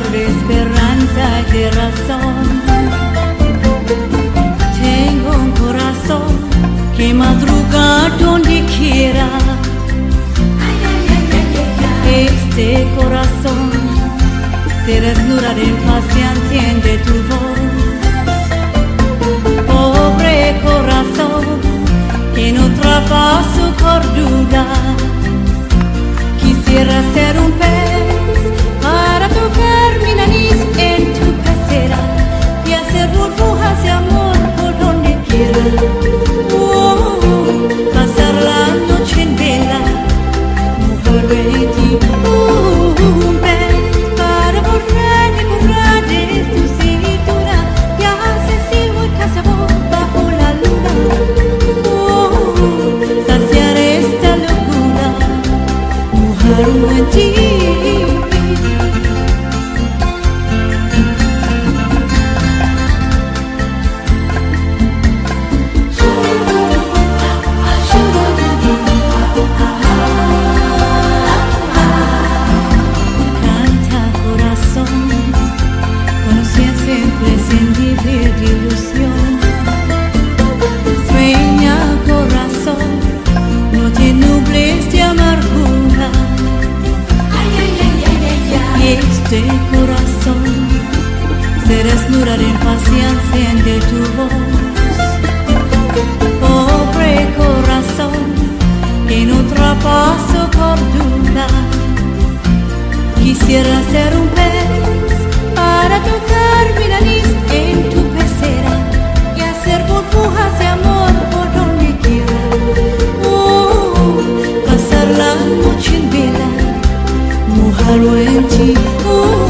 dar esperanza y razón. Tengo un corazón que madruga donde quiera. Este corazón se desnuda de paciencia, enciende tu voz. Pobre corazón que no trapa su cordura. Quisiera ser un perro de impaciencia de tu voz. Pobre corazón que no trapaso por duda, quisiera ser un pez para tocar mi nariz en tu pecera y hacer burbujas de amor por donde quiera. Oh, pasar la noche en vela, mojarlo en ti. Quisiera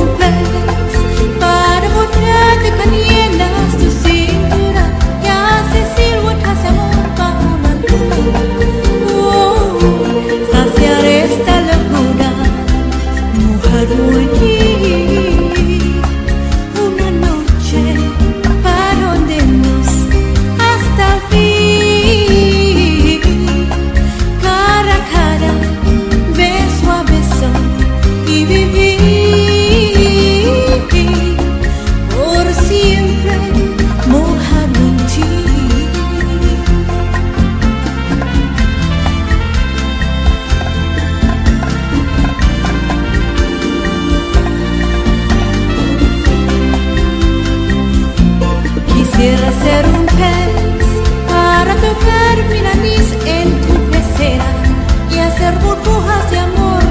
ser un pez para tocar pirámides en tu pecera y hacer burbujas de amor.